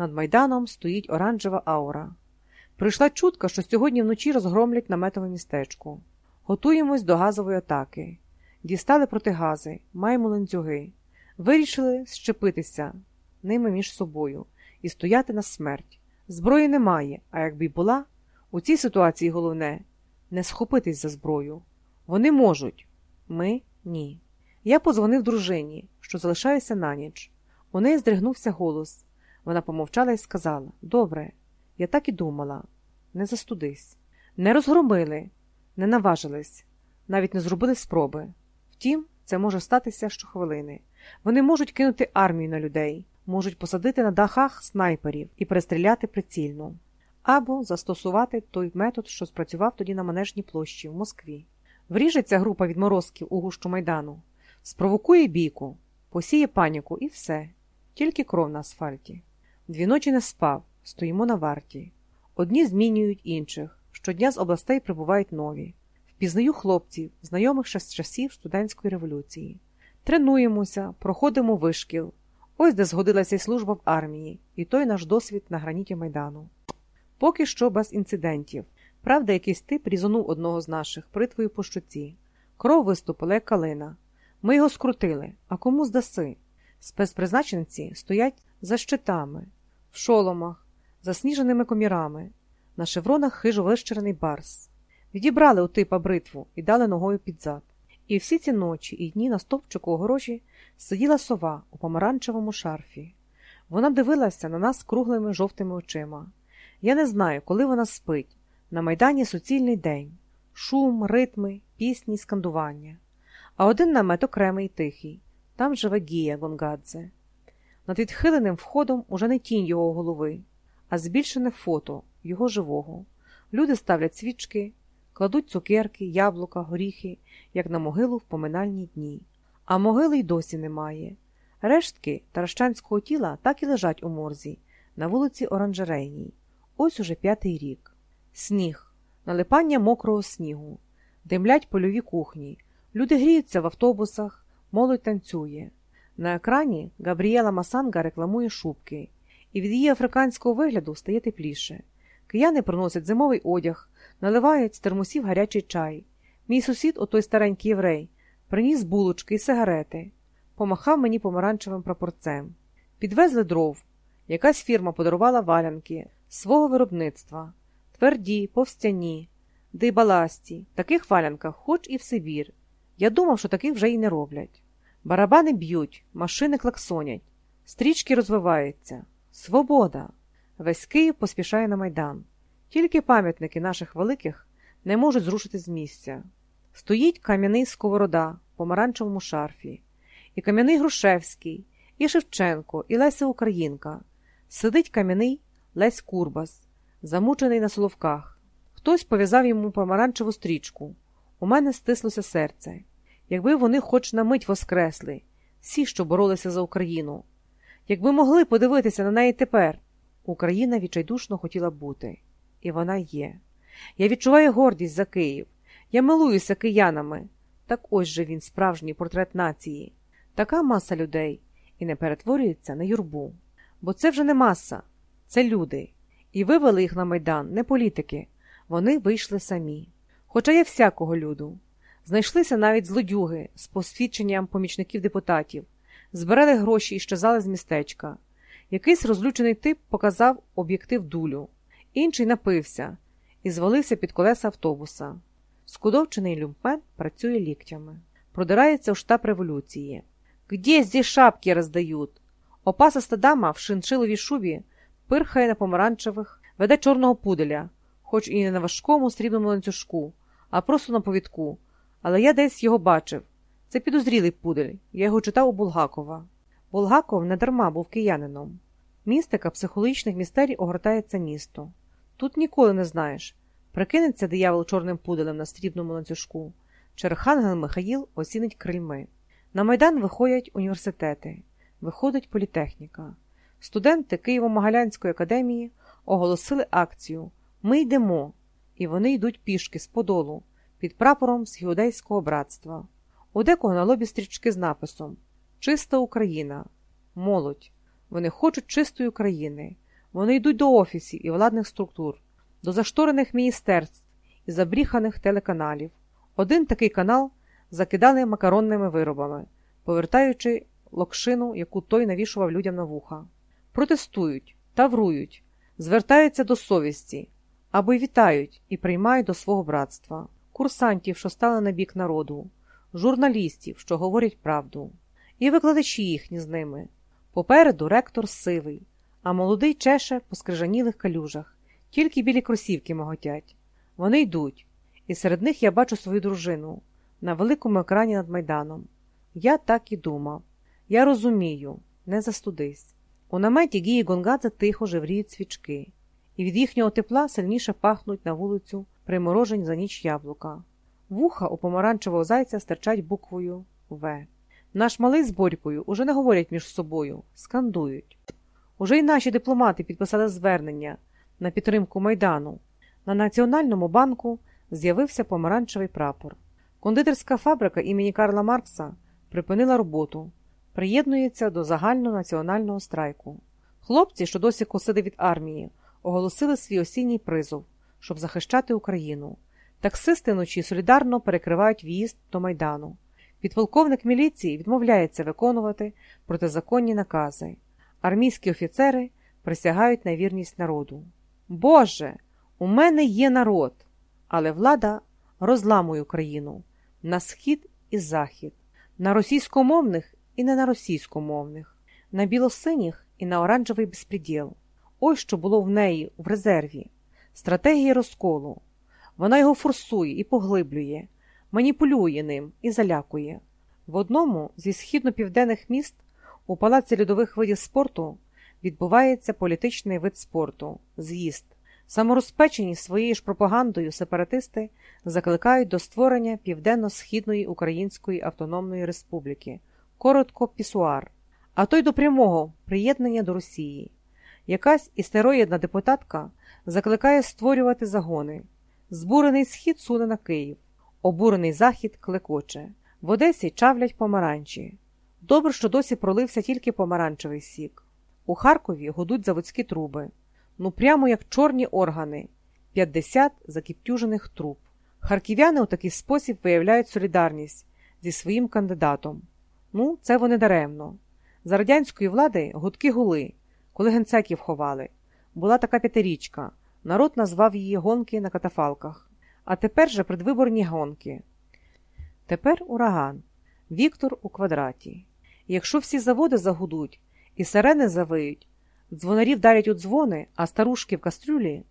Над майданом стоїть оранжева аура. Прийшла чутка, що сьогодні вночі розгромлять наметове містечко. Готуємось до газової атаки. Дістали протигази, маємо ланцюги. Вирішили щепитися ними між собою і стояти на смерть. Зброї немає, а якби й була, у цій ситуації головне не схопитись за зброю. Вони можуть, ми ні. Я позвонив дружині, що залишаюся на ніч. У неї здригнувся голос. Вона помовчала і сказала: Добре, я так і думала, не застудись. Не розгромили, не наважились, навіть не зробили спроби. Втім, це може статися щохвилини. Вони можуть кинути армію на людей, можуть посадити на дахах снайперів і перестріляти прицільно, або застосувати той метод, що спрацював тоді на манежній площі в Москві. Вріжеться група відморозків у гущу майдану, спровокує бійку, посіє паніку і все, тільки кров на асфальті. Дві ночі не спав, стоїмо на варті. Одні змінюють інших, щодня з областей прибувають нові. Впізнаю хлопців, знайомих ще з часів студентської революції. Тренуємося, проходимо вишкіл. Ось де згодилася й служба в армії, і той наш досвід на граніті майдану. Поки що без інцидентів. Правда, якийсь тип різонув одного з наших притвою по щоці. Кров виступила, як калина. Ми його скрутили, а кому здаси? Спецпризначенці стоять за щитами, в шоломах, засніженими комірами, на шевронах хижо вищерений барс. Відібрали у типа бритву і дали ногою під зад. І всі ці ночі і дні на стовпчику огорожі сиділа сова у помаранчевому шарфі. Вона дивилася на нас круглими жовтими очима. Я не знаю, коли вона спить. На майдані суцільний день, шум, ритми, пісні, скандування. А один намет окремий тихий. Там живе Гія Гонгадзе. Над відхиленим входом уже не тінь його голови, а збільшене фото його живого. Люди ставлять свічки, кладуть цукерки, яблука, горіхи, як на могилу в поминальні дні. А могили й досі немає. Рештки таращанського тіла так і лежать у морзі, на вулиці Оранжерейній. Ось уже п'ятий рік. Сніг, налипання мокрого снігу, димлять польові кухні. Люди гріються в автобусах, молодь танцює. На екрані Габріела Масанга рекламує шубки, і від її африканського вигляду стає тепліше. Кияни приносять зимовий одяг, наливають з термосів гарячий чай. Мій сусід, отой старенький єврей, приніс булочки і сигарети, помахав мені помаранчевим прапорцем. Підвезли дров. Якась фірма подарувала валянки свого виробництва, тверді, повстяні, дибаласті, таких валянках, хоч і в Сибір. Я думав, що таких вже й не роблять. Барабани б'ють, машини клаксонять, стрічки розвиваються. Свобода! Весь Київ поспішає на майдан. Тільки пам'ятники наших великих не можуть зрушити з місця. Стоїть кам'яний сковорода в помаранчевому шарфі, і кам'яний Грушевський, і Шевченко, і Леся Українка. Сидить кам'яний Лесь Курбас, замучений на соловках. Хтось пов'язав йому помаранчеву стрічку. У мене стислося серце. Якби вони хоч на мить воскресли, всі, що боролися за Україну, якби могли подивитися на неї тепер, Україна відчайдушно хотіла бути, і вона є. Я відчуваю гордість за Київ. Я милуюся киянами. Так ось же він, справжній портрет нації, така маса людей і не перетворюється на юрбу. Бо це вже не маса, це люди. І вивели їх на майдан, не політики. Вони вийшли самі. Хоча є всякого люду. Знайшлися навіть злодюги з посвідченням помічників депутатів, збирали гроші і щезали з містечка. Якийсь розлючений тип показав об'єктив дулю, інший напився і звалився під колеса автобуса. Скудовчений люмпен працює ліктями, продирається у штаб революції. Где здесь шапки роздають? Опасиста дама в шиншиловій шубі пирхає на помаранчевих, веде чорного пуделя, хоч і не на важкому срібному ланцюжку, а просто на повідку. Але я десь його бачив. Це підозрілий пудель, я його читав у Булгакова. Булгаков недарма був киянином. Містика психологічних містерій огортається місто. Тут ніколи не знаєш. Прикинеться диявол чорним пуделем на срібному ланцюжку, чи архангел Михаїл осінить крильми. На майдан виходять університети, виходить політехніка. Студенти Києво-Могилянської академії оголосили акцію Ми йдемо, і вони йдуть пішки з подолу під прапором з Гіудейського братства. У декого на лобі стрічки з написом Чиста Україна, молодь. Вони хочуть чистої України. Вони йдуть до офісів і владних структур, до зашторених міністерств і забріханих телеканалів. Один такий канал закидали макаронними виробами, повертаючи локшину, яку той навішував людям на вуха. Протестують, таврують, звертаються до совісті або й вітають і приймають до свого братства, курсантів, що стали на бік народу, журналістів, що говорять правду, і викладачі їхні з ними. Попереду ректор сивий, а молодий чеше по скрижанілих калюжах, тільки білі кросівки моготять. Вони йдуть, і серед них я бачу свою дружину на великому екрані над майданом. Я так і думав. Я розумію, не застудись. У наметі Гії Гонгадзе тихо жевріють свічки, і від їхнього тепла сильніше пахнуть на вулицю приморожень за ніч яблука. Вуха у помаранчевого зайця стирчать буквою В. Наш малий з Борькою уже не говорять між собою, скандують. Уже й наші дипломати підписали звернення на підтримку Майдану. На Національному банку з'явився помаранчевий прапор. Кондитерська фабрика імені Карла Маркса припинила роботу, приєднується до загальнонаціонального страйку. Хлопці, що досі косили від армії, оголосили свій осінній призов, щоб захищати Україну. Таксисти вночі солідарно перекривають в'їзд до Майдану. Підполковник міліції відмовляється виконувати протизаконні накази. Армійські офіцери присягають на вірність народу. Боже, у мене є народ, але влада розламує Україну на схід і захід, на російськомовних і не на російськомовних, на білосиніх і на оранжевий безпреділ. Ось що було в неї в резерві, стратегія розколу. Вона його форсує і поглиблює, маніпулює ним і залякує. В одному зі східно-південних міст у палаці льодових видів спорту відбувається політичний вид спорту з'їзд. Саморозпечені своєю ж пропагандою сепаратисти закликають до створення Південно-Східної Української Автономної Республіки, коротко пісуар, а то й до прямого приєднання до Росії. Якась істероїдна депутатка закликає створювати загони. Збурений схід суне на Київ, обурений захід клекоче. В Одесі чавлять помаранчі. Добре, що досі пролився тільки помаранчевий сік. У Харкові гудуть заводські труби. Ну прямо як чорні органи, 50 закіптюжених труб. Харків'яни у такий спосіб виявляють солідарність зі своїм кандидатом. Ну, це вони даремно. За радянської влади гудки гули, коли генсеків ховали. Була така п'ятирічка. Народ назвав її гонки на катафалках. А тепер же предвиборні гонки. Тепер ураган. Віктор у квадраті. Якщо всі заводи загудуть і сирени завиють, дзвонарі вдарять у дзвони, а старушки в кастрюлі,